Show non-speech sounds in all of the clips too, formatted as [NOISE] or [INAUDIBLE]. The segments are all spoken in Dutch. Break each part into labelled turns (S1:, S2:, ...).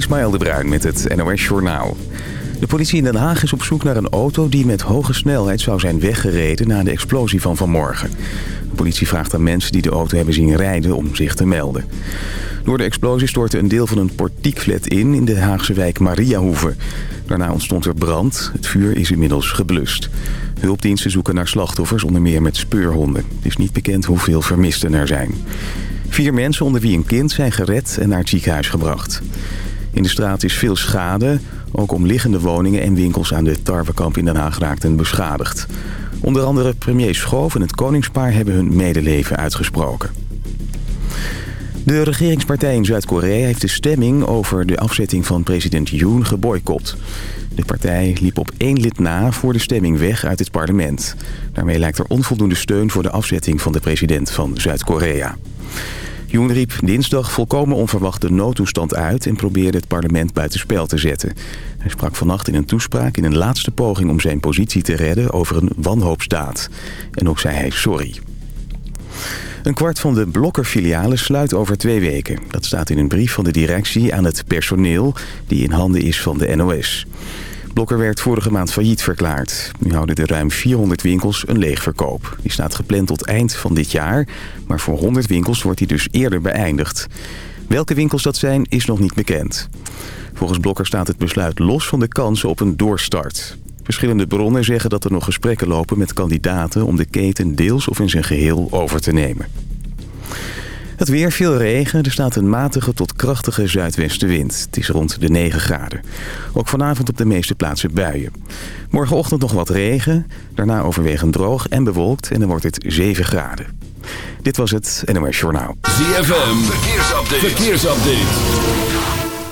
S1: Ismaël de Bruin met het NOS Journaal. De politie in Den Haag is op zoek naar een auto die met hoge snelheid zou zijn weggereden na de explosie van vanmorgen. De politie vraagt aan mensen die de auto hebben zien rijden om zich te melden. Door de explosie stortte een deel van een portiekflat in in de Haagse wijk Mariahoeve. Daarna ontstond er brand. Het vuur is inmiddels geblust. Hulpdiensten zoeken naar slachtoffers, onder meer met speurhonden. Het is niet bekend hoeveel vermisten er zijn. Vier mensen, onder wie een kind, zijn gered en naar het ziekenhuis gebracht. In de straat is veel schade. Ook omliggende woningen en winkels aan de Tarwekamp in Den Haag raakten beschadigd. Onder andere premier Schoof en het koningspaar hebben hun medeleven uitgesproken. De regeringspartij in Zuid-Korea heeft de stemming over de afzetting van president Yoon geboycott. De partij liep op één lid na voor de stemming weg uit het parlement. Daarmee lijkt er onvoldoende steun voor de afzetting van de president van Zuid-Korea. Yoon riep dinsdag volkomen onverwacht de noodtoestand uit... en probeerde het parlement buitenspel te zetten. Hij sprak vannacht in een toespraak in een laatste poging om zijn positie te redden over een wanhoopsdaad. En ook zei hij sorry. Een kwart van de blokkerfilialen sluit over twee weken. Dat staat in een brief van de directie aan het personeel... die in handen is van de NOS. Blokker werd vorige maand failliet verklaard. Nu houden de ruim 400 winkels een leegverkoop. Die staat gepland tot eind van dit jaar. Maar voor 100 winkels wordt die dus eerder beëindigd. Welke winkels dat zijn, is nog niet bekend. Volgens Blokker staat het besluit los van de kansen op een doorstart. Verschillende bronnen zeggen dat er nog gesprekken lopen met kandidaten... om de keten deels of in zijn geheel over te nemen. Het weer, veel regen. Er staat een matige tot krachtige zuidwestenwind. Het is rond de 9 graden. Ook vanavond op de meeste plaatsen buien. Morgenochtend nog wat regen. Daarna overwegend droog en bewolkt. En dan wordt het 7 graden. Dit was het NOS Journaal.
S2: ZFM, verkeersupdate. verkeersupdate.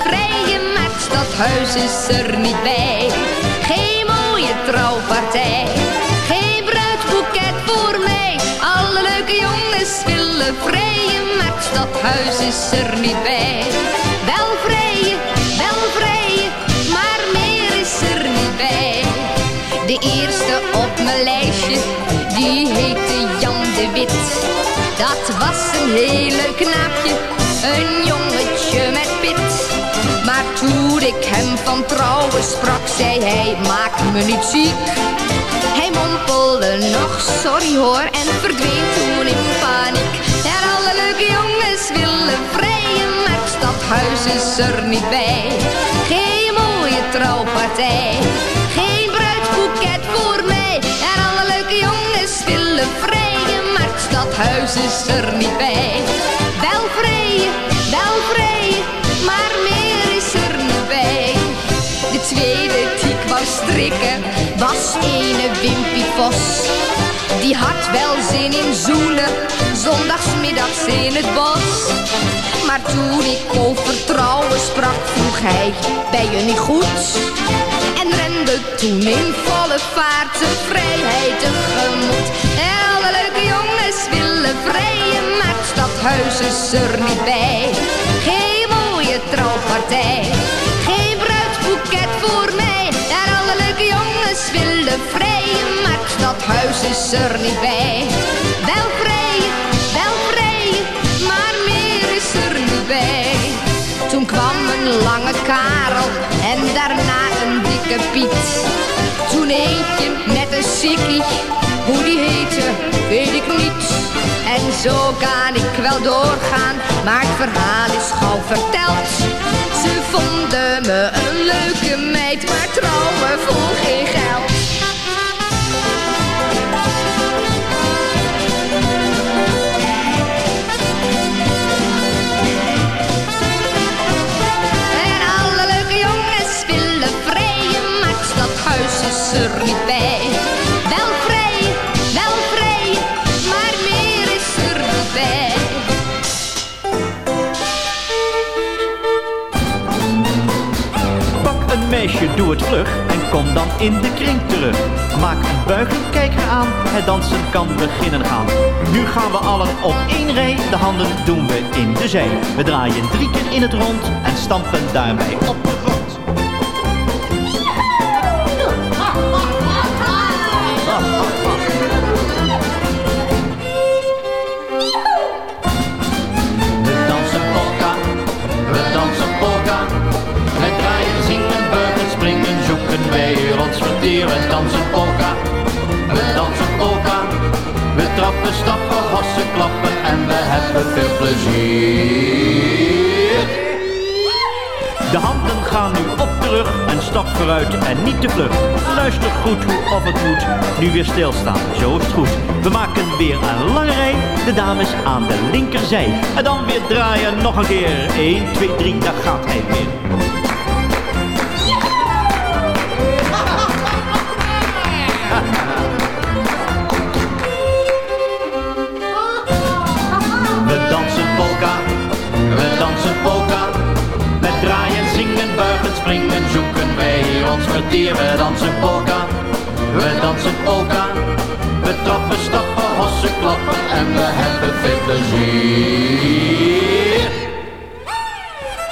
S3: Vrije, maar het stadhuis is er niet bij. Geen mooie trouwpartij, geen bruidboeket voor mij. Alle leuke jongens willen vrije, maar het stadhuis is er niet bij. Wel vrije, wel vrije, maar meer is er niet bij. De eerste op mijn lijstje, die heette Jan de Wit. Dat was een hele knaapje, ik hem van trouwen sprak, zei hij, maak me niet ziek. Hij mompelde nog, sorry hoor, en verdween toen in paniek. En alle leuke jongens willen vrijen, maar het stadhuis is er niet bij. Geen mooie trouwpartij, geen bruidsboeket voor mij. En alle leuke jongens willen vrijen, maar het stadhuis is er niet bij. Tweede die kwam strikken was ene Wimpy Vos. Die had wel zin in zoenen, zondagsmiddags in het bos. Maar toen ik over vertrouwen sprak, vroeg hij, ben je niet goed? En rende toen in volle vaart zijn vrijheid tegemoet. Alle leuke jongens willen vrijen, maar stadhuis is er niet bij. Geen mooie trouwpartij willen vrijen, maar het stadhuis is er niet bij. Wel vrijen, wel vrijen, maar meer is er niet bij. Toen kwam een lange Karel en daarna een dikke Piet. Toen eentje met een sikkie, hoe die heette, weet ik niet. En zo kan ik wel doorgaan, maar het verhaal is gauw verteld. Ze vonden me een leuke meid, maar trouwen voor geen geld. was. Wel vrij, wel vrij, maar meer is er niet bij.
S4: Pak een meisje, doe het vlug en kom dan in de kring terug. Maak een buiging, kijk haar aan, het dansen kan beginnen gaan. Nu gaan we allen op één rij, de handen doen we in de zij. We draaien drie keer in het rond en stampen daarbij op gaan nu op de rug, een stap vooruit en niet te vlug. Luister goed hoe of het moet, nu weer stilstaan, zo is het goed. We maken weer een lange rij, de dames aan de linkerzij. En dan weer draaien, nog een keer. 1, 2, 3, daar gaat hij weer. Plezier.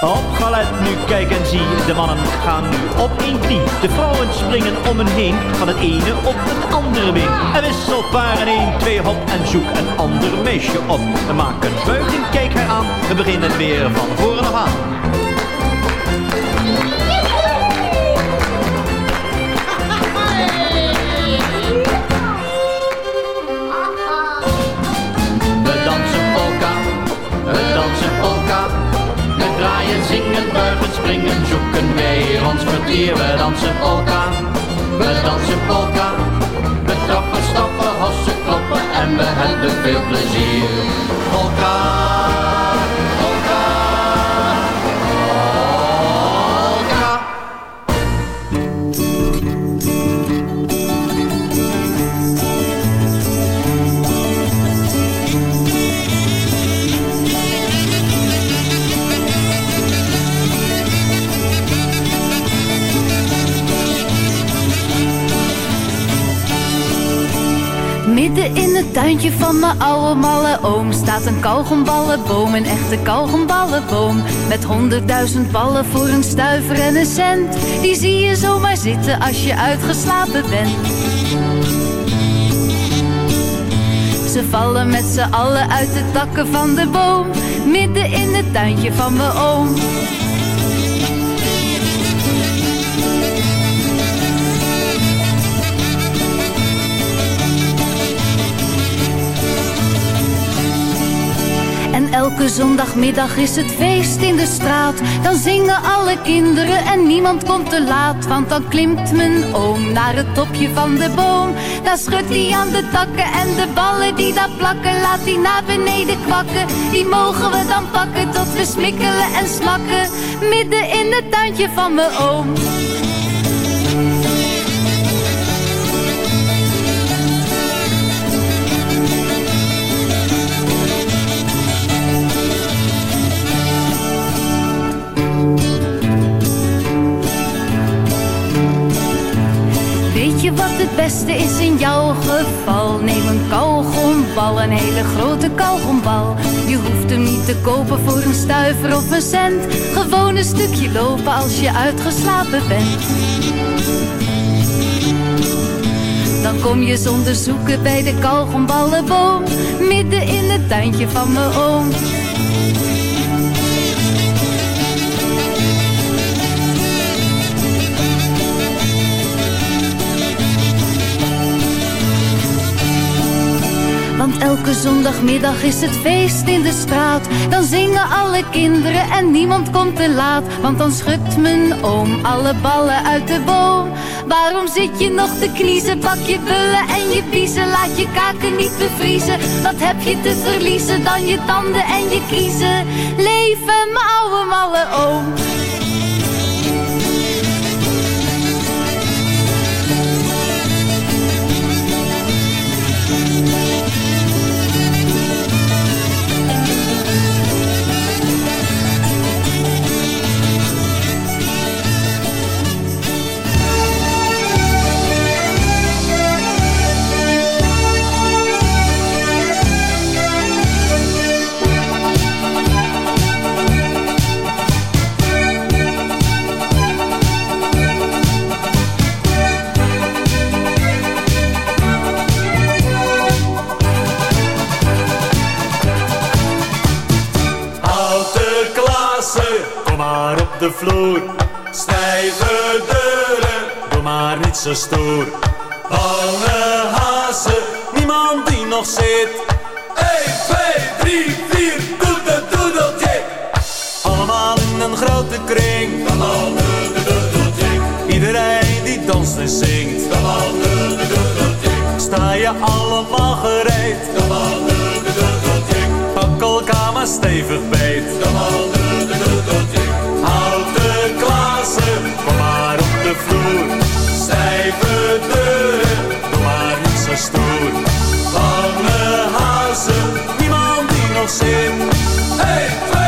S4: Opgelet, nu kijk en zie, de mannen gaan nu op één knie. De vrouwen springen om hen heen, van het ene op het andere been. En wisselt paren 1, 2 hop en zoek een ander meisje op. We maken buiging, kijk haar aan, we beginnen weer van voren af aan. Springen, zoeken wij ons. We dansen polka, we dansen polka. We trappen, stappen, hossen, kloppen en we hebben veel plezier. Polka,
S5: Midden in het tuintje van mijn oude malle oom staat een kauwgomballenboom, een echte kauwgomballenboom. Met honderdduizend ballen voor een stuiver en een cent. Die zie je zomaar zitten als je uitgeslapen bent. Ze vallen met z'n allen uit de takken van de boom, midden in het tuintje van mijn oom. Elke zondagmiddag is het feest in de straat. Dan zingen alle kinderen en niemand komt te laat. Want dan klimt mijn oom naar het topje van de boom. Daar schudt hij aan de takken en de ballen die daar plakken. Laat hij naar beneden kwakken. Die mogen we dan pakken tot we smikkelen en smakken. Midden in het tuintje van mijn oom. Is in jouw geval? Neem een kauwgombal, een hele grote kauwgombal. Je hoeft hem niet te kopen voor een stuiver of een cent. Gewoon een stukje lopen als je uitgeslapen bent. Dan kom je zonder zoeken bij de kauwgomballenboom. Midden in het tuintje van mijn oom. Want elke zondagmiddag is het feest in de straat. Dan zingen alle kinderen en niemand komt te laat. Want dan schudt mijn oom alle ballen uit de boom. Waarom zit je nog te kniezen? Pak je bullen en je biezen. Laat je kaken niet bevriezen. Wat heb je te verliezen dan je tanden en je kiezen? Leven mijn oude malle oom.
S6: al zin. Hey,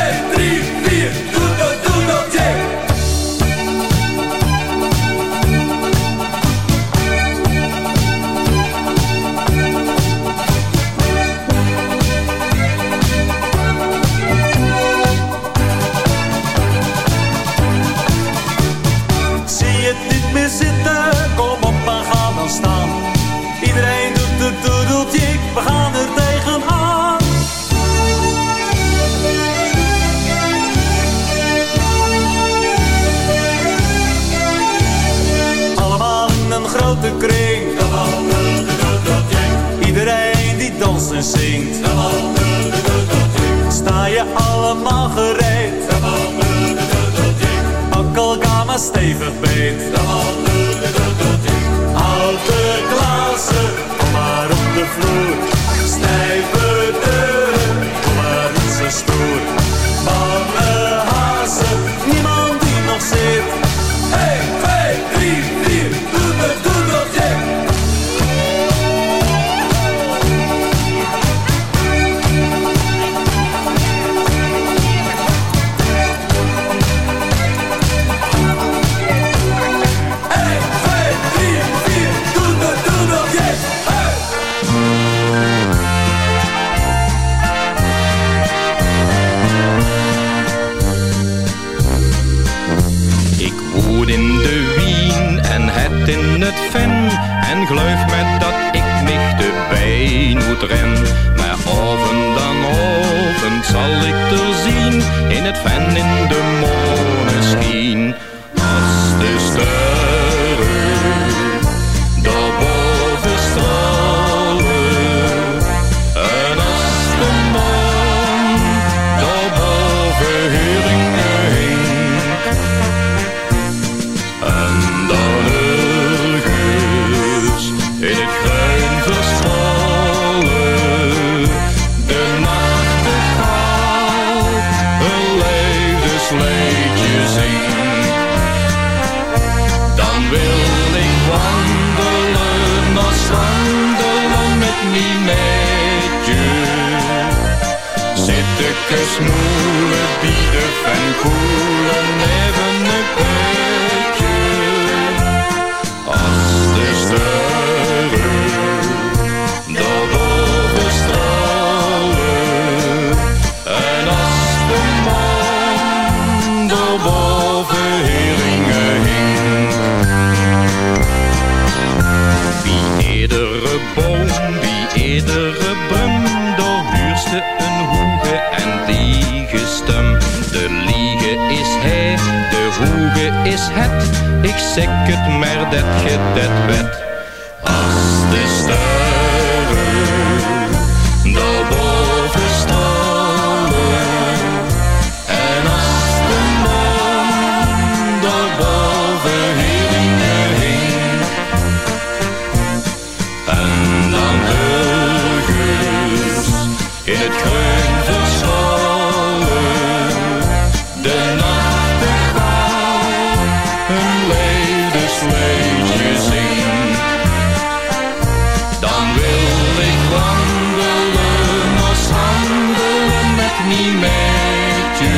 S6: niet met je.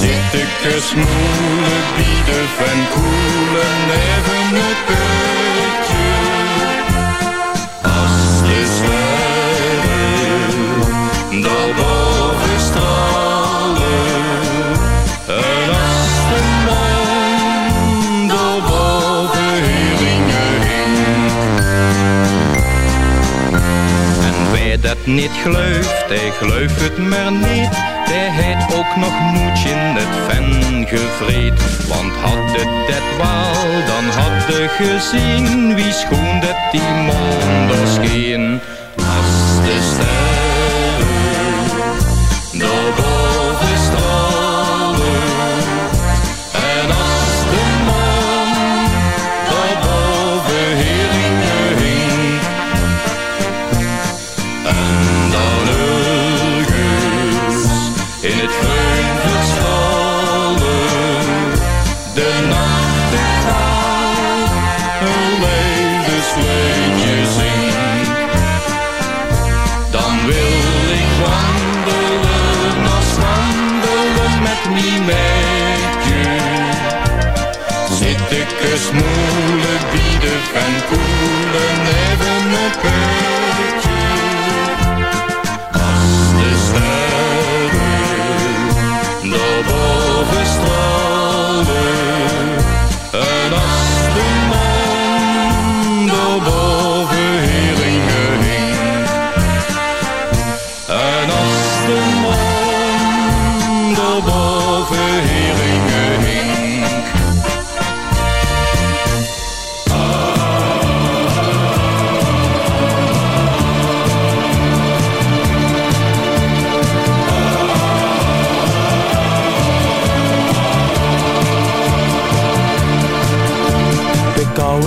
S6: Zit
S7: ik gesmoelen, bieden van koelen, even op
S6: niet gelooft, hij gelooft het maar niet. Hij heeft ook nog moedje in het ven gevreed. Want had het dat wel, dan had de gezien wie schoon dat die man daar scheen. Als de sterren,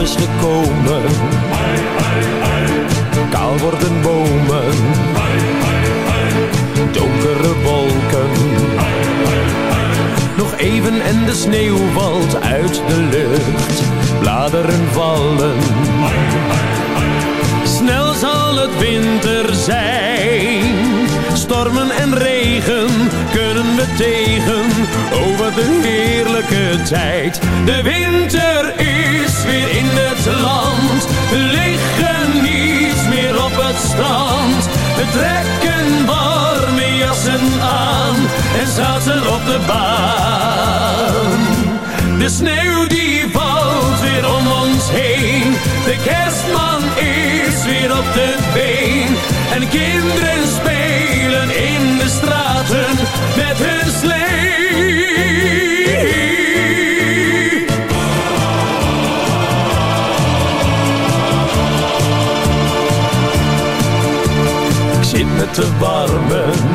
S8: is gekomen. Kaal worden bomen. Donkere wolken. Nog even en de sneeuw valt uit de lucht. Bladeren vallen. Snel zal het winter zijn. Stormen en regen kunnen we tegen. Over de heerlijke tijd. De zaten op de baan. De sneeuw die valt weer om ons heen. De kerstman is weer op de been. En kinderen spelen in de straten met hun slee. Te warmen.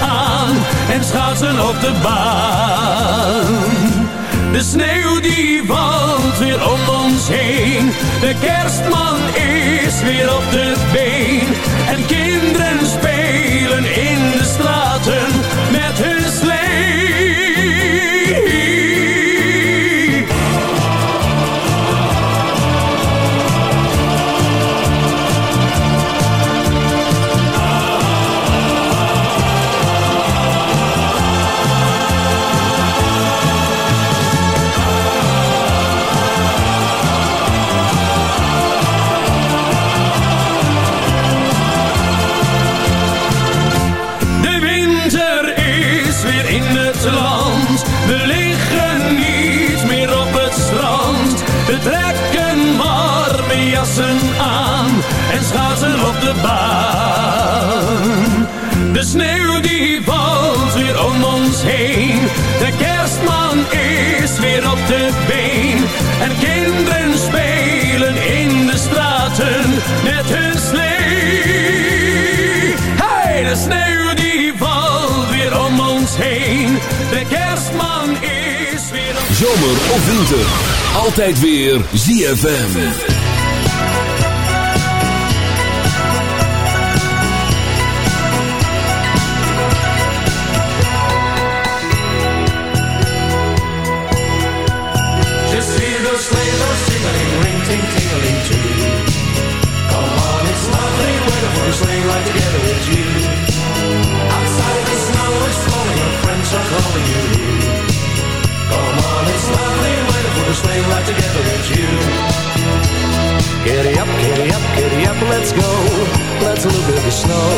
S8: aan en schaatsen op de baan. De sneeuw die valt weer om ons heen. De kerstman is weer op de been. En kinderen spelen in de straten met hun De sneeuw die valt weer om ons heen. De kerstman is weer op de been. En kinderen spelen in de straten met hun slee. Hey, de sneeuw die valt weer om ons heen. De kerstman is weer op...
S2: Zomer of winter, altijd weer ZFM.
S9: Let's look at the snow.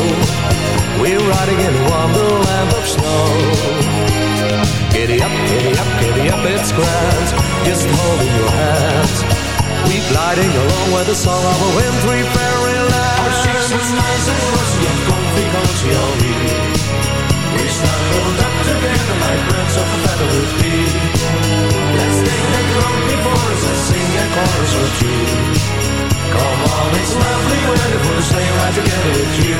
S9: We're riding in a wonderland of snow. Giddy up, giddy up, giddy up, it's grand. Just holding your hand. We're gliding along with the song of a wintry fairyland. Our cheeks are nice and rosy and comfy, cozy are oh, we. We snuggled up together like birds of a feather would be. Let's take that road before us and sing a chorus or two. Come on, it's lovely weather for a sleigh ride together with you.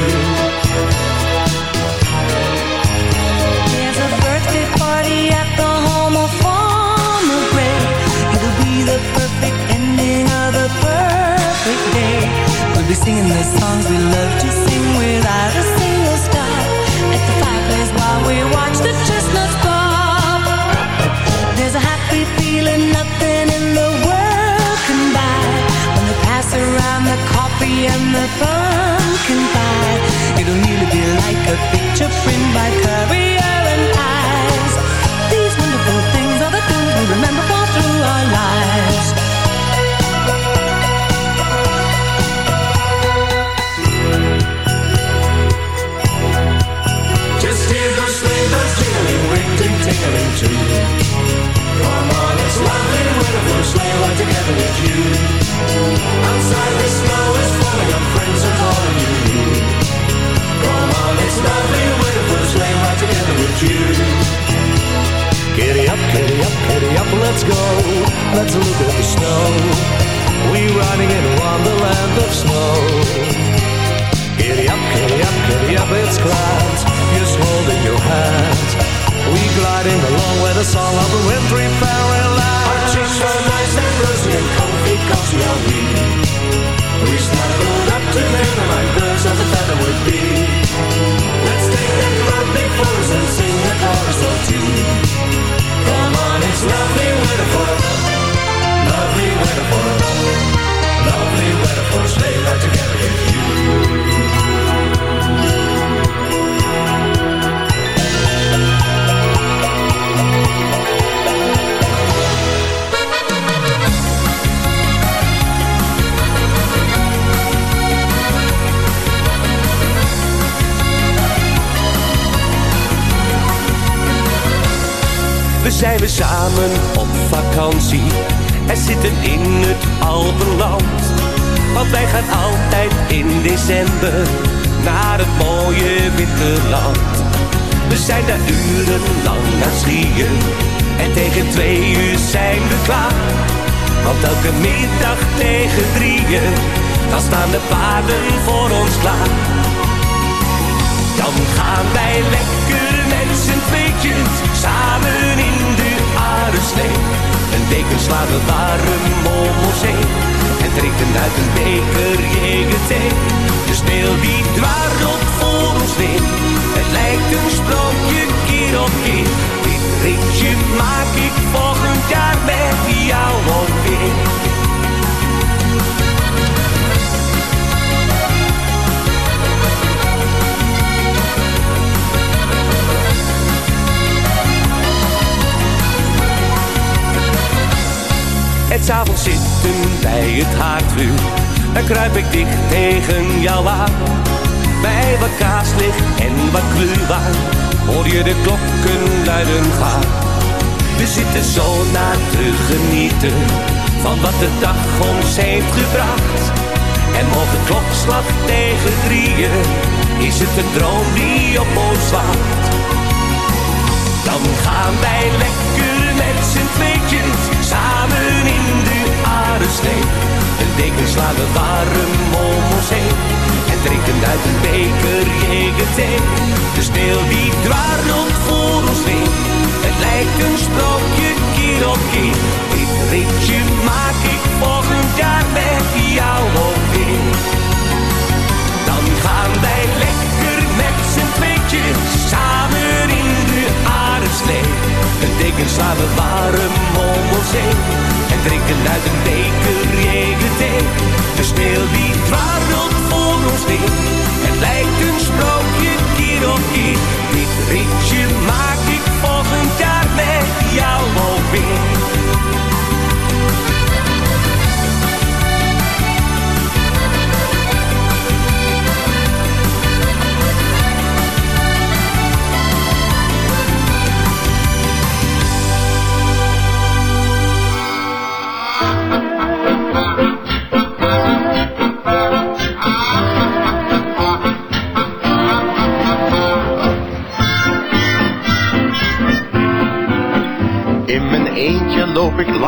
S10: There's a birthday party at the home of Farmer Gray. It'll be the perfect ending of a perfect day. We'll be singing the songs we love to sing without a single stop. At the fireplace while we watch the chestnuts pop. There's a happy feeling nothing the coffee and the pumpkin pie. It'll nearly be like a picture print by Currier and Ives. These wonderful things are the things we remember all through our lives.
S9: Just hear those sleigh bells jingling, ring ting tingling too. Come on, it's lovely sleigh ride together with you. Outside the snow is falling, friends are calling you. Come on, it's lovely sleigh ride together with you. Giddy up, giddy up, giddy up, let's go. Let's look at the snow. We're riding in wonderland of snow. Giddy up, giddy up, giddy up, it's. Just holding your hand. We gliding along with the song of a wintry fairyland. Our cheeks are nice and rosy and comfy, cozy are we. We snuggled up to together like birds of a feather would be. Let's take that road before us and sing a chorus or two. Come on, it's lovely weather for lovely weather for lovely weather for sleigh ride together with you.
S11: Zijn we samen op vakantie en zitten in het Alpenland. Want wij gaan altijd in december naar het mooie witte land. We zijn daar urenlang aan en tegen twee uur zijn we klaar. Want elke middag tegen drieën, dan staan de paarden voor ons klaar. Dan gaan wij lekker met z'n tweetjes samen in de aardeslee. Een deken slaan warm om ons heen en drinken uit een beker thee. De sneeuw die dwarrelt voor ons neer. Het lijkt een sprookje keer op keer. Dit ritje maak ik volgend jaar met jou ook s'avonds zitten bij het haardvuur. Dan kruip ik dicht tegen jou aan. Bij wat kaaslicht en wat kluwaan Hoor je de klokken luiden gaan. We zitten zo na te genieten Van wat de dag ons heeft gebracht. En morgen klokslag tegen drieën Is het een droom die op ons wacht dan gaan wij lekker met z'n tweetjes samen in de aardeslee. Een deken slaan we warm om ons heen en drinken uit een beker thee. De sneeuw die dwarrelt voor ons heen. Het lijkt een sprookje keer op keer. Dit ritje maak ik volgend jaar met jou weer. Dan gaan wij lekker met z'n tweetjes samen in de aardeslee. Een deken slaan we warm om ons heen en drinken uit een beker thee. De sneeuw die dwarrelt voor ons neer. Het lijkt een sprookje keer op keer. Dit ritje maak ik volgend jaar met jou ook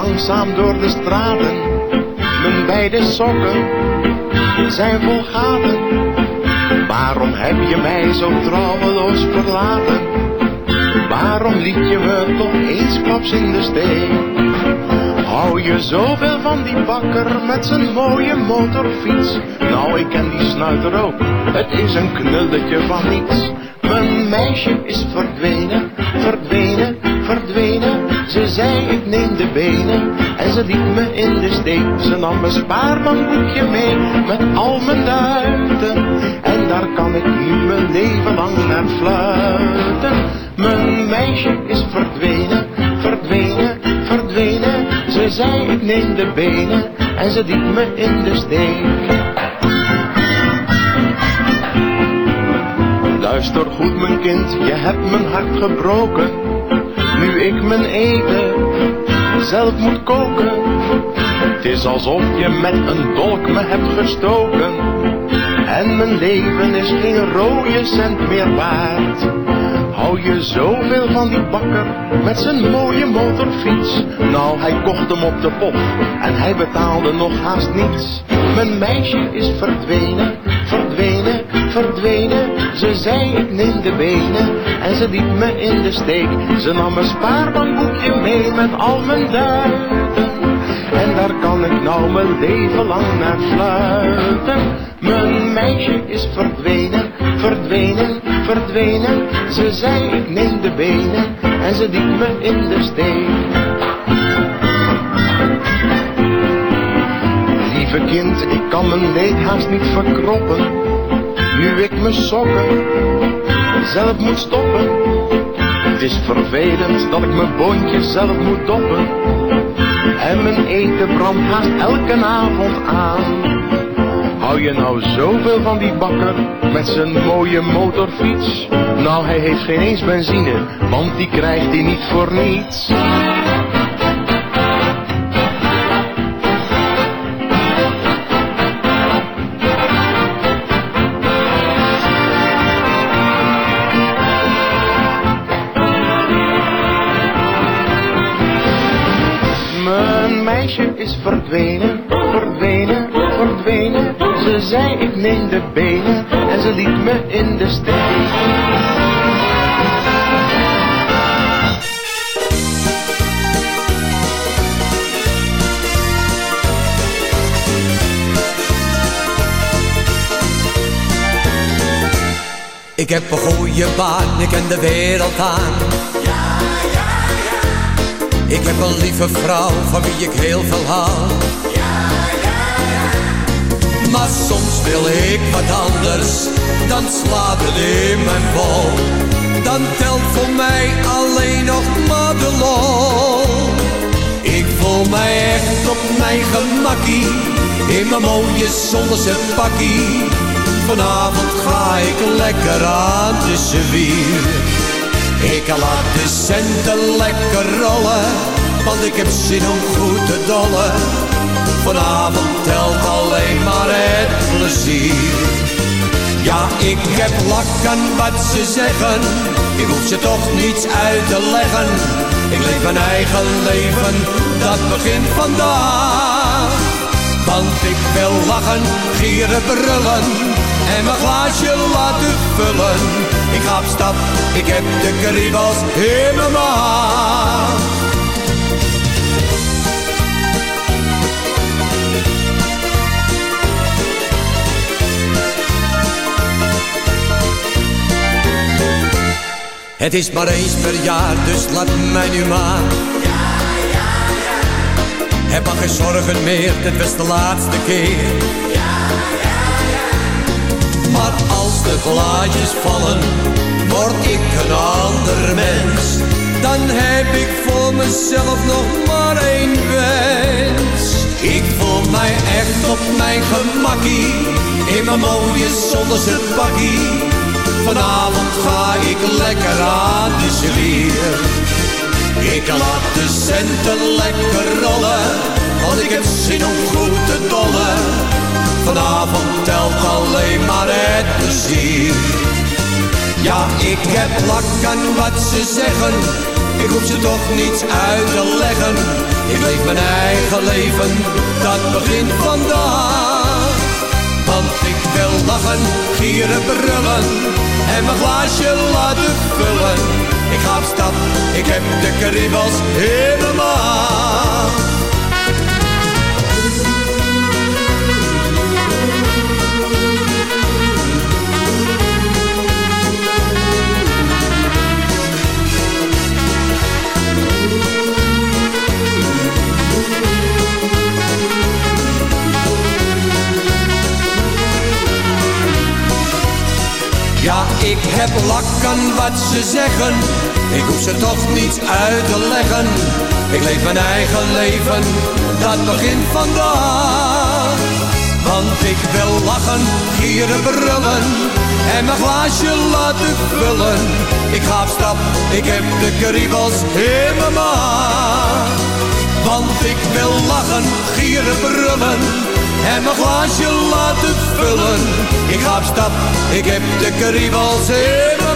S12: langzaam door de straten. Mijn beide sokken zijn vol gaten. Waarom heb je mij zo trouweloos verlaten? Waarom liet je me toch eensklaps in de steek? Hou je zoveel van die bakker met zijn mooie motorfiets? Nou, ik ken die snuiter ook, het is een knulletje van niets. Mijn meisje is verdwenen, verdwenen, verdwenen. Ze zei ik neem de benen en ze liet me in de steek. Ze nam mijn spaarbankboekje mee met al mijn duiten. En daar kan ik nu mijn leven lang naar fluiten. Mijn meisje is verdwenen, verdwenen, verdwenen. Ze zei ik neem de benen en ze liet me in de steek. Luister goed mijn kind, je hebt mijn hart gebroken. Nu ik mijn eten zelf moet koken. Het is alsof je met een dolk me hebt gestoken. En mijn leven is geen rode cent meer waard. Hou je zoveel van die bakker met zijn mooie motorfiets? Nou, hij kocht hem op de pof en hij betaalde nog haast niets. Mijn meisje is verdwenen, verdwenen, verdwenen. Ze zei ik neem de benen en ze liet me in de steek. Ze nam mijn spaarbankboekje mee met al mijn duiten. En daar kan ik nou mijn leven lang naar fluiten. Mijn meisje is verdwenen, verdwenen, verdwenen. Ze zei ik neem de benen en ze liet me in de steek. Lieve kind, ik kan mijn leed haast niet verkroppen. Nu ik mijn sokken zelf moet stoppen. Het is vervelend dat ik mijn boontje zelf moet doppen. En mijn eten brandt haast elke avond aan. Hou je nou zoveel van die bakker met zijn mooie motorfiets? Nou, hij heeft geen eens benzine, want die krijgt hij niet voor niets. Mijn meisje is verdwenen, zei ik neem de benen en ze liet me in de steek.
S13: Ik heb een goede baan, ik ken de wereld aan. Ik heb een lieve vrouw van wie ik heel veel hou. Maar soms wil ik wat anders, dan slaat het in mijn bol. Dan telt voor mij alleen nog maar de lol. Ik voel mij echt op mijn gemakkie, in mijn mooie zonnige pakkie. Vanavond ga ik lekker aan de zwier. Ik laat de centen lekker rollen, want ik heb zin om goed te dollen. Vanavond telt alleen maar het plezier. Ja, ik heb lak wat ze zeggen, ik hoef ze toch niets uit te leggen. Ik leef mijn eigen leven, dat begint vandaag. Want ik wil lachen, gieren, brullen en mijn glaasje laten vullen. Ik ga op stap, ik heb de kriebels in mijn maag. Het is maar eens per jaar, dus laat mij nu maar. Heb maar geen zorgen meer, dit was de laatste keer. Maar als de glaadjes vallen, word ik een ander mens. Dan heb ik voor mezelf nog maar één wens. Ik voel mij echt op mijn gemakkie, in mijn mooie zonderse pakkie. Vanavond ga ik lekker aan de zwier. Ik laat de centen lekker rollen, want ik heb zin om goed te dollen. Vanavond telt alleen maar het plezier. Ja, ik heb lak aan wat ze zeggen, ik hoef ze toch niets uit te leggen. Ik leef mijn eigen leven, dat begint vandaag. Want ik wil lachen, gieren, brullen en mijn glaasje laten vullen. Ik ga op stap, ik heb de kriebels helemaal. Ja, ik heb lakken wat ze zeggen. Ik hoef ze toch niets uit te leggen. Ik leef mijn eigen leven, dat begint vandaag. Want ik wil lachen, gieren, brullen en mijn glaasje laten vullen. Ik ga op stap, ik heb de kriebels in mijn maag. Want ik wil lachen, gieren, brullen en mijn glaasje laten vullen. Ik ga op stap, ik heb de kriebels in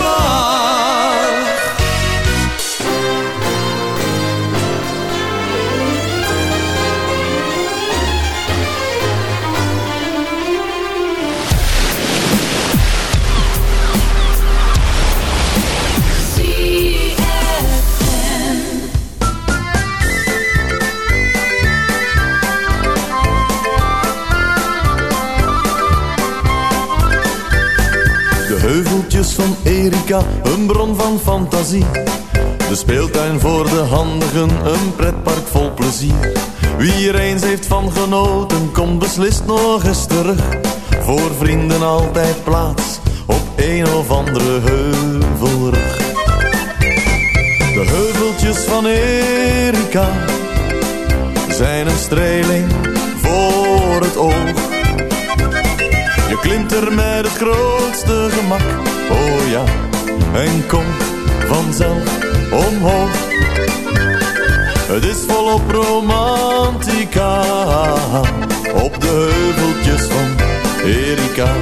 S14: heuveltjes van Erika, een bron van fantasie. De speeltuin voor de handigen, een pretpark vol plezier. Wie er eens heeft van genoten, komt beslist nog eens terug. Voor vrienden altijd plaats, op een of andere heuvelrug. De heuveltjes van Erika zijn een streling voor het oog. Klimt er met het grootste gemak, oh ja, en komt vanzelf omhoog. Het is volop romantica, op de heuveltjes van Erika.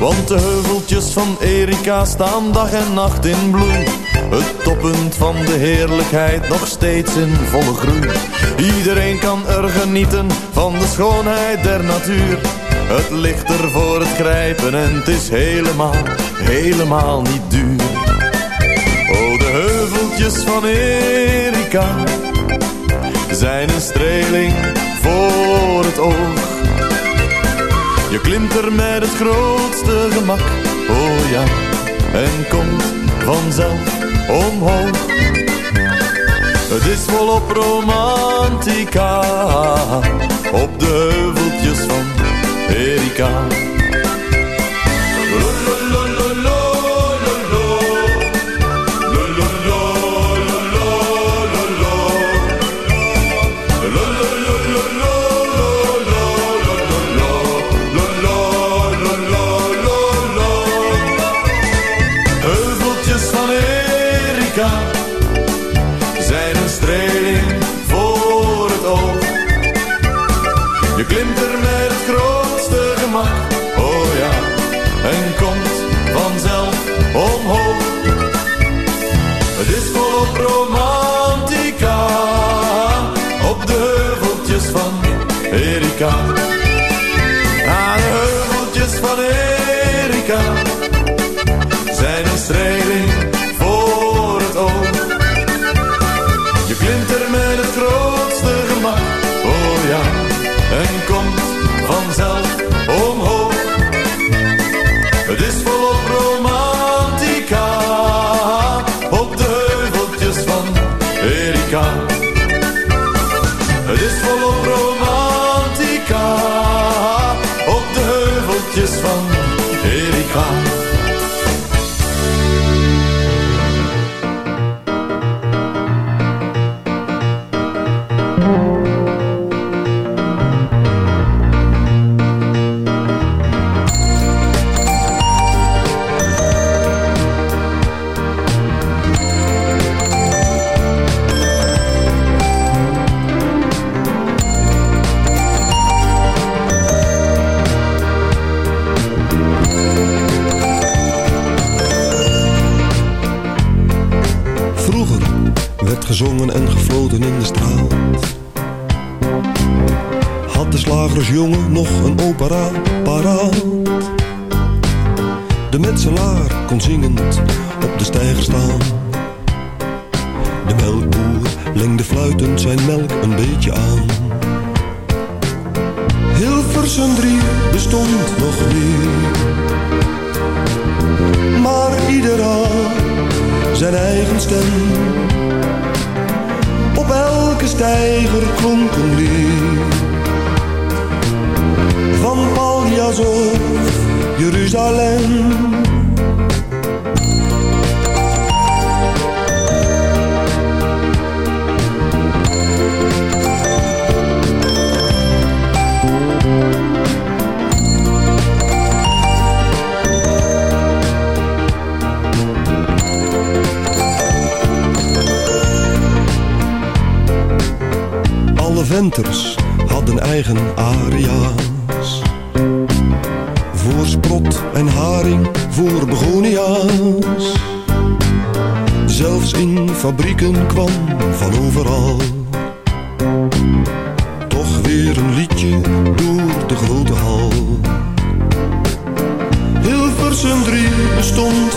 S14: Want de heuveltjes van Erika staan dag en nacht in bloei. Het toppunt van de heerlijkheid nog steeds in volle groei. Iedereen kan er genieten van de schoonheid der natuur. Het ligt er voor het grijpen en het is helemaal, helemaal niet duur. Oh, de heuveltjes van Erika zijn een streling voor het oog. Je klimt er met het grootste gemak, oh ja, en komt vanzelf omhoog. Het is volop romantica, op de heuveltjes van Erika.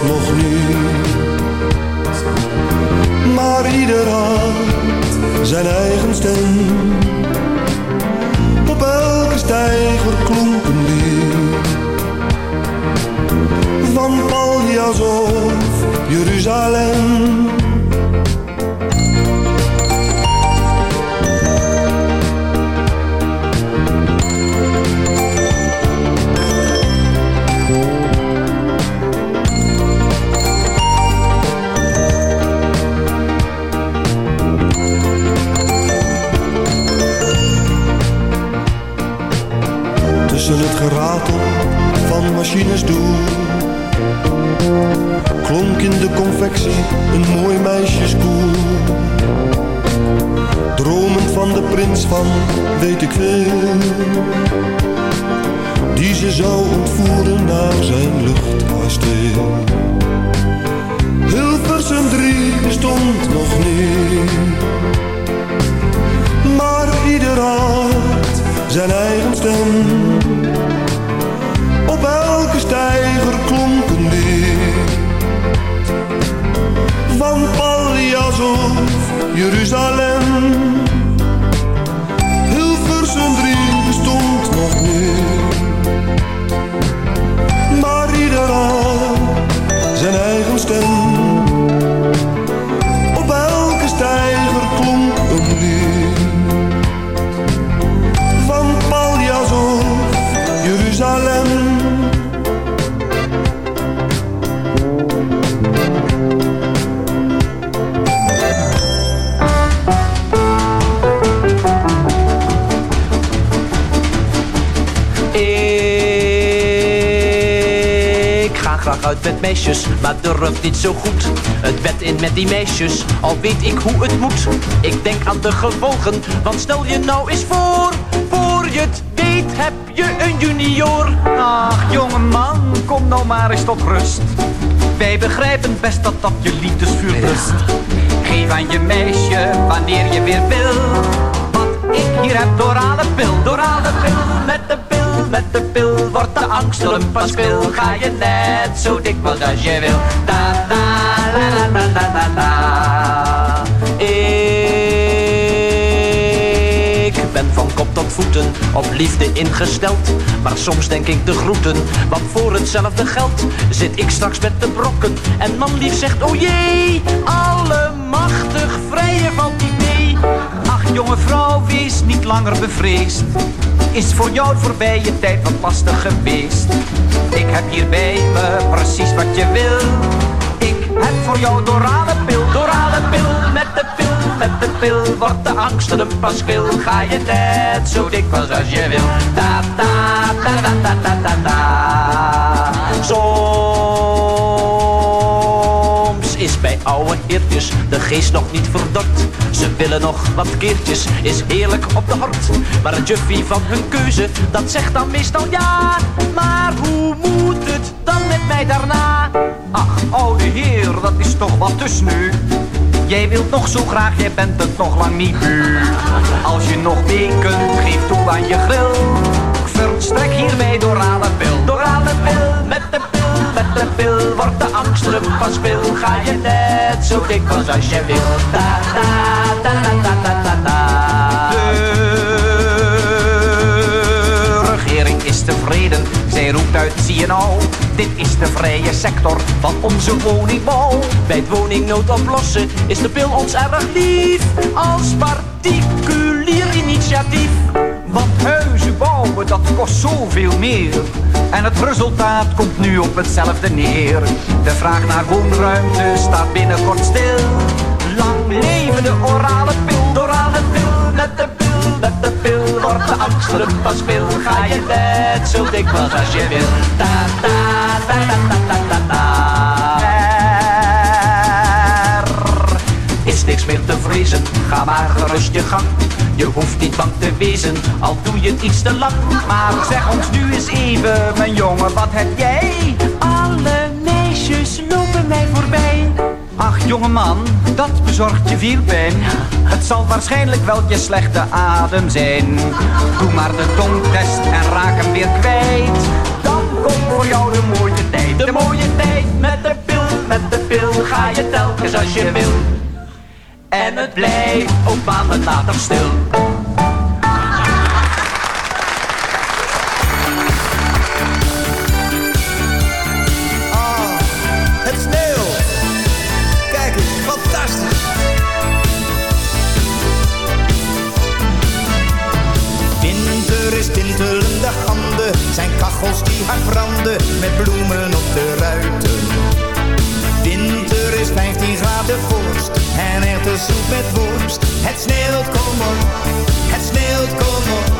S15: Nog
S16: Ga uit met meisjes, maar durf niet zo goed. Het bed in met die meisjes, al weet ik hoe het moet. Ik denk aan de gevolgen, want stel je nou eens voor. Voor je het weet heb je een junior.
S17: Ach, jongeman, kom nou maar eens tot rust. Wij begrijpen best dat dat je liefdesvuur rust.
S16: Geef aan je meisje wanneer je weer wil. Wat ik hier heb, dorale pil, dorale pil. Met de pil, met de pil, wordt de angst een paspil. Ga je net zo dikwijls als je wil. Da, da, la, la, la. Ik ben van kop tot voeten op liefde ingesteld. Maar soms denk ik de groeten, want voor hetzelfde geld zit ik straks met de brokken. En man lief zegt, oh jee, allemachtig vrije valt niet mee.
S17: Ach, jonge vrouw, wees niet langer bevreesd. Is voor jou voorbije tijd wat lastig geweest.
S16: Ik heb hier bij me precies wat je wil. Ik heb voor jou dorale pil, dorale pil, met de pil, met de pil wordt de angst een paspil. Ga je net zo dikwijls als je wil. Da da da da da da da. Soms bij oude heertjes de geest nog niet verdord. Ze willen nog wat keertjes, is heerlijk op de hart. Maar het juffie van hun keuze, dat zegt dan meestal ja. Maar hoe moet het dan met mij daarna?
S17: Ach, oude heer, dat is toch wat dus nu. Jij wilt nog zo graag, jij bent het nog lang niet bu. Als je nog mee kunt, geef toe aan je grill. Verstrek hiermee door alle de pil. Wordt de angst er pas spil. Ga je net zo dikwijls als je wil. Da, da. De regering is tevreden. Zij roept uit, zie je nou, dit is de vrije sector van onze woningbouw. Bij het woningnood oplossen is de pil ons erg lief. Als particulier initiatief. Huizen bouwen, dat kost zoveel meer. En het resultaat komt nu op hetzelfde neer. De vraag naar woonruimte staat binnenkort stil. Lang leven de orale pil, orale pil, met de pil, met de pil. Wordt de angst pas spil, ga je net zo dikwijls als je wil. Ta ta ta ta ta ta ta. Niks meer te vrezen, ga maar gerust je gang. Je hoeft niet bang te wezen, al doe je het iets te lang. Maar zeg ons nu eens even, mijn jongen, wat heb jij? Alle meisjes lopen mij voorbij. Ach jongeman, dat bezorgt je veel pijn. Het zal waarschijnlijk wel je slechte adem zijn. Doe maar de tongtest en raak hem weer kwijt. Dan komt voor jou de mooie tijd. De mooie tijd met de pil, met de pil. Ga je telkens als je wil. En het blijft ook maanden later stil.
S18: Het sneeuwt. Kijk eens, fantastisch. Winter is tintelende handen, zijn kachels die hard branden met bloemen op de ruiten. Winter is 15 graden vorst en echte soep met worst. Het sneeuwt, kom op, het sneeuwt, kom op,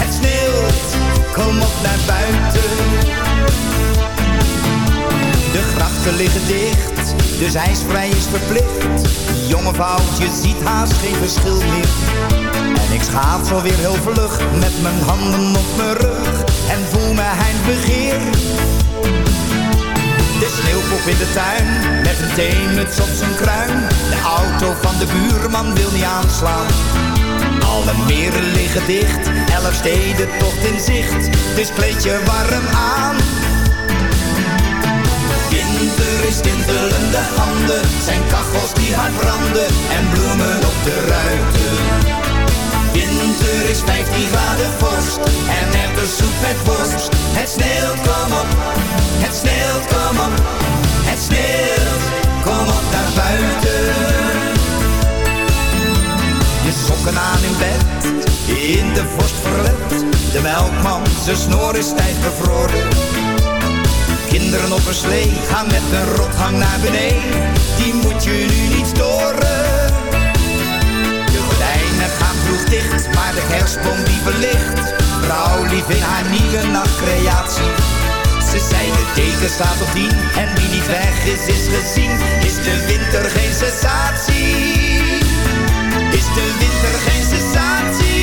S18: het sneeuwt, kom op naar buiten. De grachten liggen dicht, dus ijsvrij is verplicht. Jonge vrouw, je ziet haast geen verschil meer. En ik schaats alweer heel vlug, met mijn handen op mijn rug. En voel me begeer. De sneeuwpop in de tuin, met een theemuts op zijn kruin. De auto van de buurman wil niet aanslaan. Alle meren liggen dicht, elf steden tocht in zicht. Dus kleed je warm aan. Winter is tintelende handen, zijn kachels die hard branden en bloemen op de ruiten. Winter is 15 graden vorst en er soep met worst. Het sneeuwt, kom op, het sneeuwt, kom op, het sneeuwt, kom op naar buiten. Je sokken aan in bed, in de vorst verlet. De melkman, zijn snor is stijf bevroren. Kinderen op een slee gaan met een rotgang naar beneden. Die moet je nu niet storen. Maar de kerstboom die verlicht. Vrouw lief in haar nieuwe nachtcreatie. Ze zei de teken staat op tien en wie niet weg is, is gezien. Is de winter geen sensatie? Is de winter geen sensatie?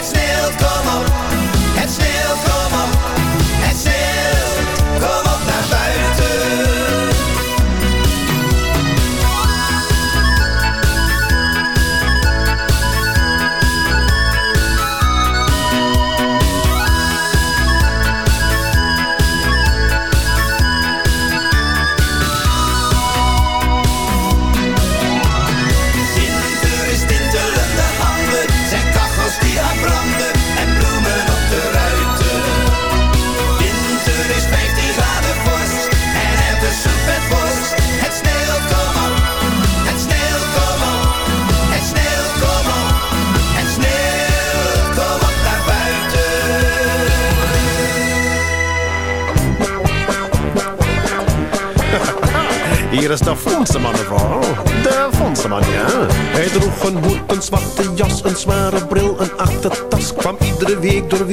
S18: Het sneeuwt, kom op, het sneeuwt, kom op,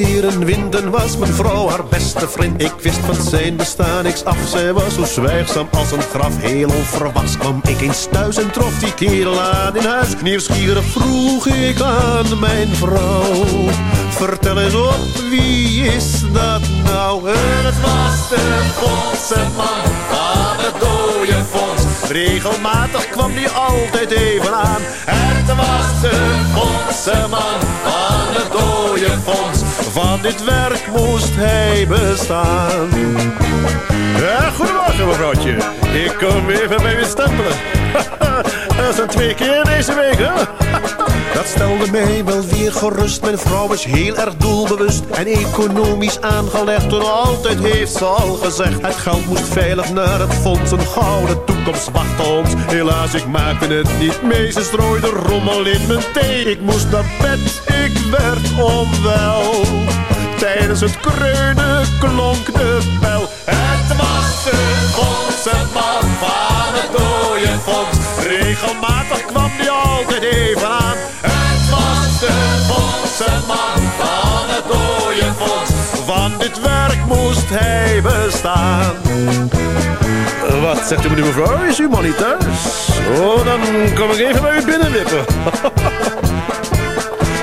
S19: weer een wind en was mijn vrouw haar beste vriend. Ik wist van zijn bestaan niks af, zij was zo zwijgzaam als een graf. Heel onverwachts kwam ik eens thuis en trof die kerel aan in huis. Nieuwsgierig vroeg ik aan mijn vrouw. Vertel eens op, wie is dat nou? En het was de fondsenman van het dode fonds. Regelmatig kwam die altijd even aan. Het was de fondsenman van het dode fonds. Van dit werk moest hij bestaan. Ja, goedemorgen mevrouwtje. Ik kom even bij u stempelen. [LAUGHS] Dat zijn twee keer deze week, hè? Dat stelde mij wel weer gerust. Mijn vrouw is heel erg doelbewust en economisch aangelegd. En altijd heeft ze al gezegd: het geld moest veilig naar het fonds. Een gouden toekomst wachtte ons. Helaas, ik maakte het niet mee. Ze strooide rommel in mijn thee. Ik moest naar bed, ik werd onwel. Tijdens het kreunen klonk de bel. Het was de fondsenman van het dode fonds. Regelmatig kwam die altijd even aan. De fondsenman van het dode fonds. Van dit werk moest hij bestaan. Wat zegt u meneer mevrouw? Is uw man niet thuis? Oh, dan kom ik even bij u binnenwippen. [LAUGHS]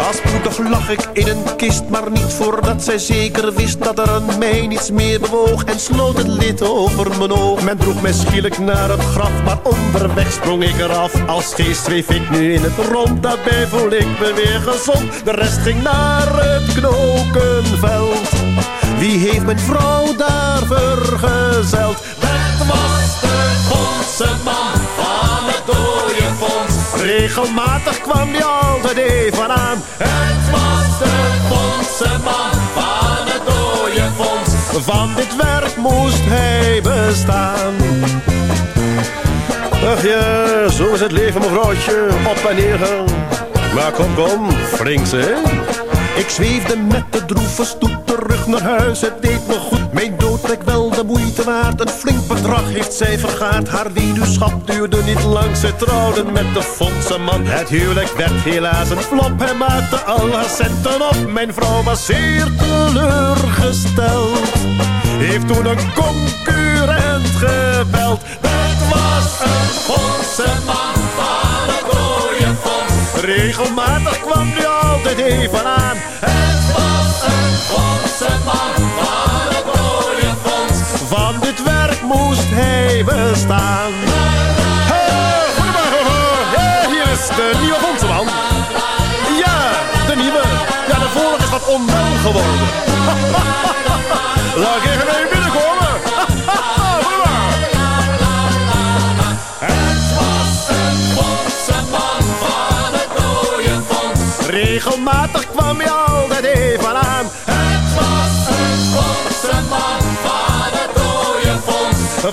S19: Als spoedig lag ik in een kist, maar niet voordat zij zeker wist dat er aan mij niets meer bewoog en sloot het lid over mijn oog. Men droeg mij schielijk naar het graf, maar onderweg sprong ik eraf. Als geest zweef ik nu in het rond, daarbij voel ik me weer gezond. De rest ging naar het knokenveld. Wie heeft mijn vrouw daar vergezeld? Het was de dode fonds. Regelmatig kwam die altijd even aan. Het was de fondsenman van het dode fonds. Van dit werk moest hij bestaan. Ach ja, zo is het leven mevrouwtje, op en neer. Maar kom, kom, flink hè. Ik zweefde met de droeve stoet terug naar huis, het deed me goed. Mijn dood leek wel de moeite waard, een flink bedrag heeft zij vergaard. Haar weduwschap duurde niet lang, ze trouwden met de fondsenman. Het huwelijk werd helaas een flop, hij maakte al haar centen op. Mijn vrouw was zeer teleurgesteld, heeft toen een concurrent gebeld. Het was een fondsenman van het dode fonds. Regelmatig kwam hij altijd even aan. Het was een fondsenman hij bestaan. Hey, goedemorgen. Ja, hier is de nieuwe fondsenman. Ja, de nieuwe. Ja, de vorige is wat onwel geworden. [LAUGHS] Laat ik even mee binnenkomen. [LAUGHS] Regelmatig kwam hij altijd even aan.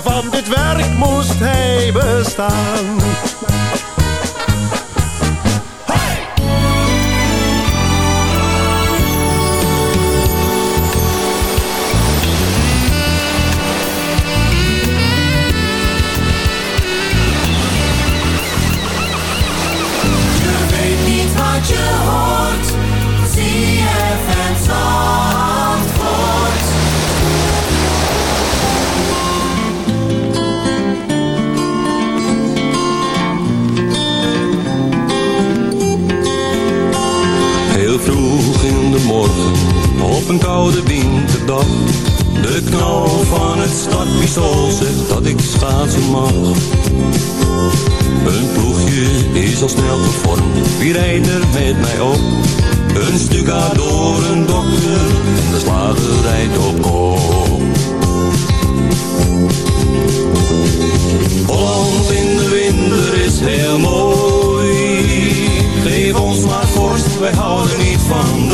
S19: Van dit werk moest hij bestaan.
S20: Een koude winterdag. De knal van het startpistool zegt dat ik schaatsen mag. Een ploegje is al snel gevormd, wie rijdt er met mij op? Een stuk door een dokter, en de slager rijdt op kop. Holland in de winter is heel mooi. Geef ons maar vorst, wij houden niet van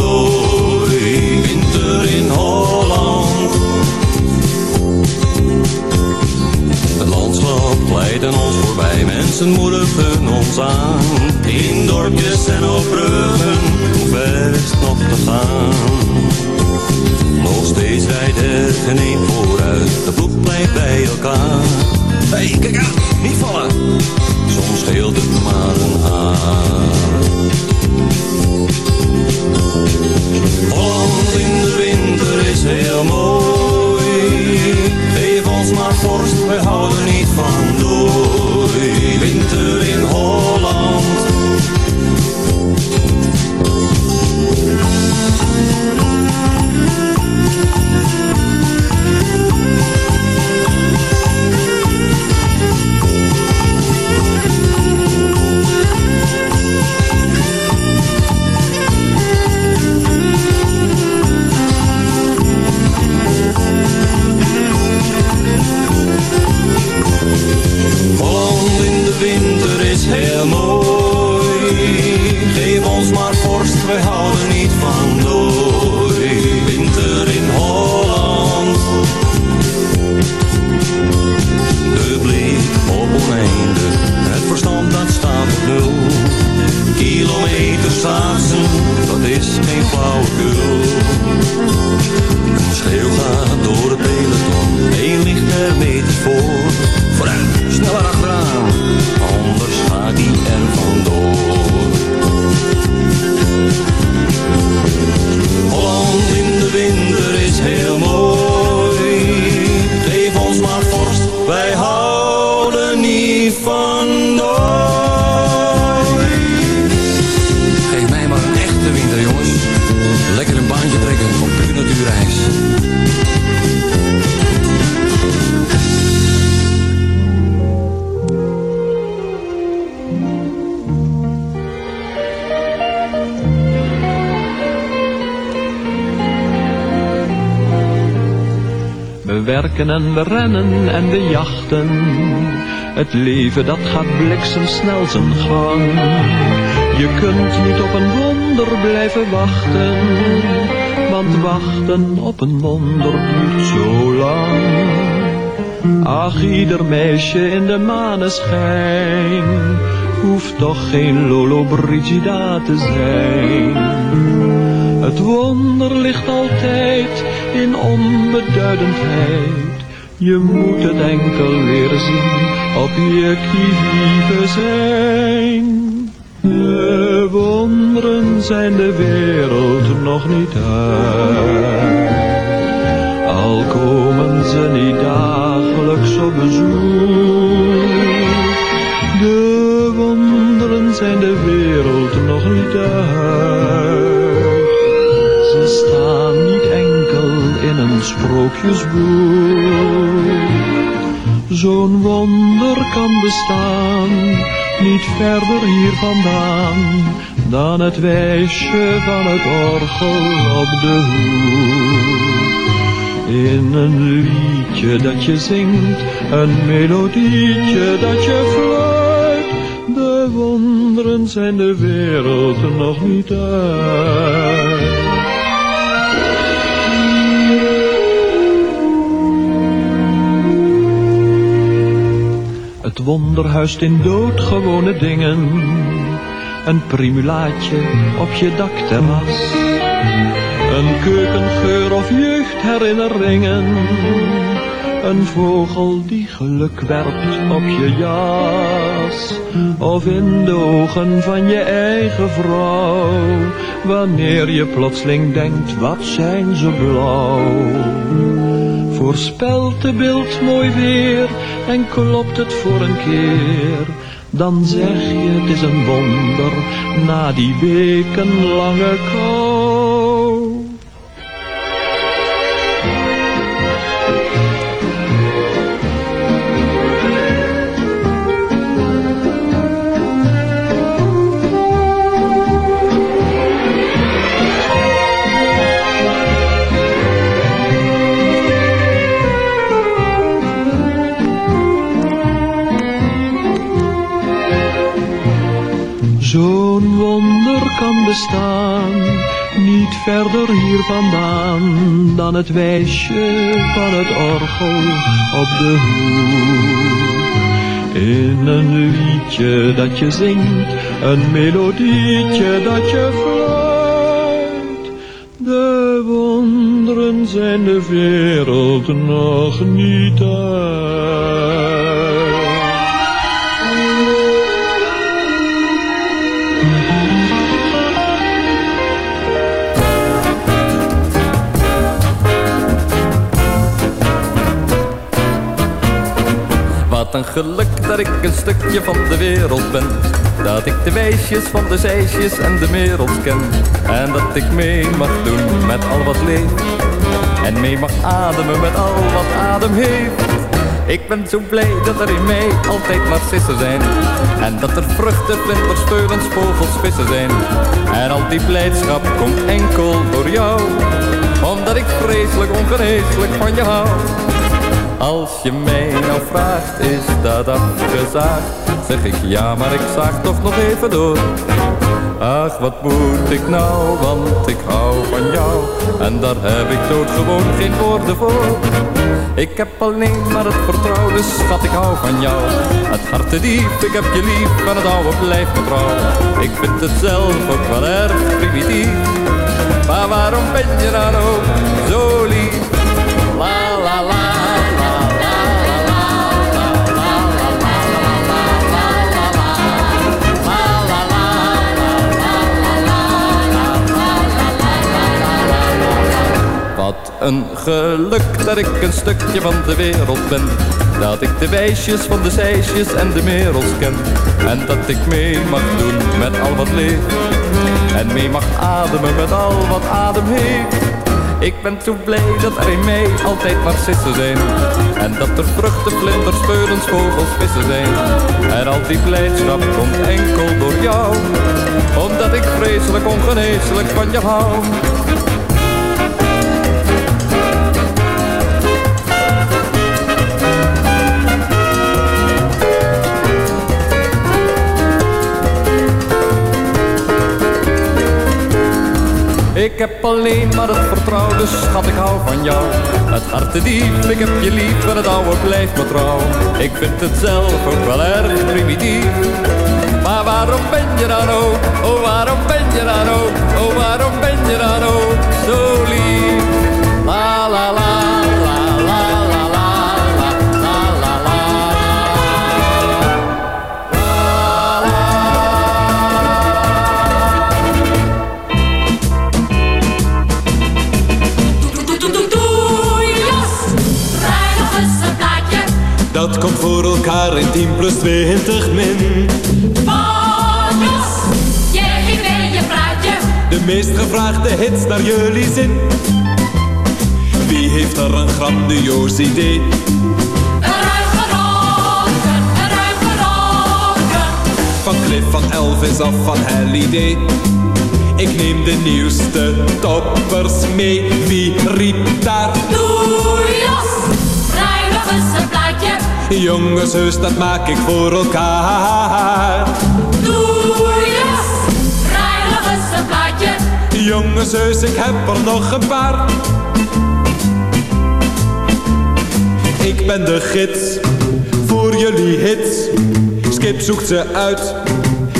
S20: aan ons voorbij, mensen moedigen ons aan. In dorpjes en op bruggen, hoe ver is het nog te gaan? Nog steeds rijdt er geen een vooruit, de ploeg blijft bij elkaar. hey, kijk uit, niet vallen. Soms scheelt het maar een haar. Holland in de winter is heel mooi. Geef ons maar vorst, wij houden niet van dat is geen flauwekul. Een
S21: en we rennen en we jachten. Het leven dat gaat bliksemsnel zijn gang. Je kunt niet op een wonder blijven wachten. Want wachten op een wonder duurt zo lang. Ach, ieder meisje in de maneschijn hoeft toch geen Lolo Brigida te zijn. Het wonder ligt altijd in onbeduidendheid. Je moet het enkel leren zien, op je kieve zijn. De wonderen zijn de wereld nog niet uit. Al komen ze niet dagelijks op bezoek. De wonderen zijn de wereld nog niet uit. Sprookjesboek. Zo'n wonder kan bestaan, niet verder hier vandaan, dan het wijsje van het orgel op de hoek. In een liedje dat je zingt, een melodietje dat je fluit, de wonderen zijn de wereld nog niet uit. Het wonder huist in doodgewone dingen. Een primulaatje op je dakterras. Een keukengeur of jeugdherinneringen. Een vogel die geluk werpt op je jas. Of in de ogen van je eigen vrouw. Wanneer je plotseling denkt, wat zijn ze blauw. Voorspelt de beeld mooi weer en klopt het voor een keer. Dan zeg je het is een wonder na die wekenlange kou. Bestaan, niet verder hier vandaan dan het wijsje van het orgel op de hoek. In een liedje dat je zingt, een melodietje dat je fluit, de wonderen zijn de wereld nog niet uit.
S22: Een geluk dat ik een stukje van de wereld ben. Dat ik de wijsjes van de zeisjes en de wereld ken. En dat ik mee mag doen met al wat leeft. En mee mag ademen met al wat adem heeft. Ik ben zo blij dat er in mij altijd narcissen zijn. En dat er vruchten, vlinders, speulens, vogels, vissen zijn. En al die blijdschap komt enkel door jou. Omdat ik vreselijk ongeneeslijk van je hou. Als je mij nou vraagt, is dat afgezaagd? Zeg ik ja, maar ik zaag toch nog even door. Ach, wat moet ik nou, want ik hou van jou. En daar heb ik doodgewoon geen woorden voor. Ik heb alleen maar het vertrouwen, dus schat, ik hou van jou. Het hart te diep, ik heb je lief, en het oude blijft me trouw. Ik vind het zelf ook wel erg primitief. Maar waarom ben je dan ook zo een geluk dat ik een stukje van de wereld ben. Dat ik de wijsjes van de zeisjes en de merels ken. En dat ik mee mag doen met al wat leeft. En mee mag ademen met al wat adem heeft. Ik ben zo blij dat er in mij altijd narcissen zijn. En dat er vruchten, vlinders, speulens, vogels, vissen zijn. En al die blijdschap komt enkel door jou. Omdat ik vreselijk ongeneeslijk van je hou. Ik heb alleen maar het vertrouwen, dus schat ik hou van jou. Het hart te diep, ik heb je lief en het oude blijft me trouw. Ik vind het zelf ook wel erg primitief. Maar waarom ben je dan ook, oh waarom
S23: in 10 plus 20 min.
S24: Bonus, jij geeft mij je praatje.
S23: De meest gevraagde hits naar jullie zin. Wie heeft er een grandioos idee? Van Cliff, van Elvis of van Halliday. Ik neem de nieuwste toppers mee. Wie riep daar?
S24: Doeios, draai nog eens een plaatje.
S23: Jongens, heus, dat maak ik voor elkaar.
S24: Doeios, draai nog eens een plaatje.
S23: Jongens, heus, ik heb er nog een paar. Ik ben de gids voor jullie hits. Skip zoekt ze uit,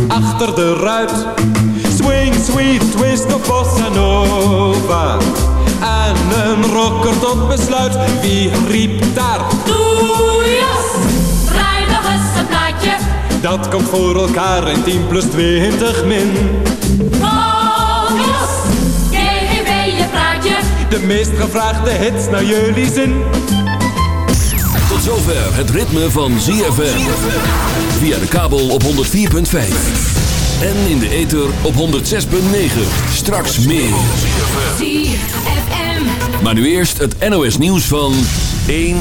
S23: achter de ruit. Swing, sweet, twist of bossa nova. En een rocker tot besluit. Wie riep daar? Dat komt voor elkaar in 10 plus 20 min.
S24: Bonus, mij je praatje.
S23: De meest gevraagde hits naar jullie zin.
S2: Tot zover het ritme van ZFM. Via de kabel op 104.5. En in de ether op 106.9. Straks meer.
S3: ZFM.
S2: Maar nu eerst het NOS nieuws van 1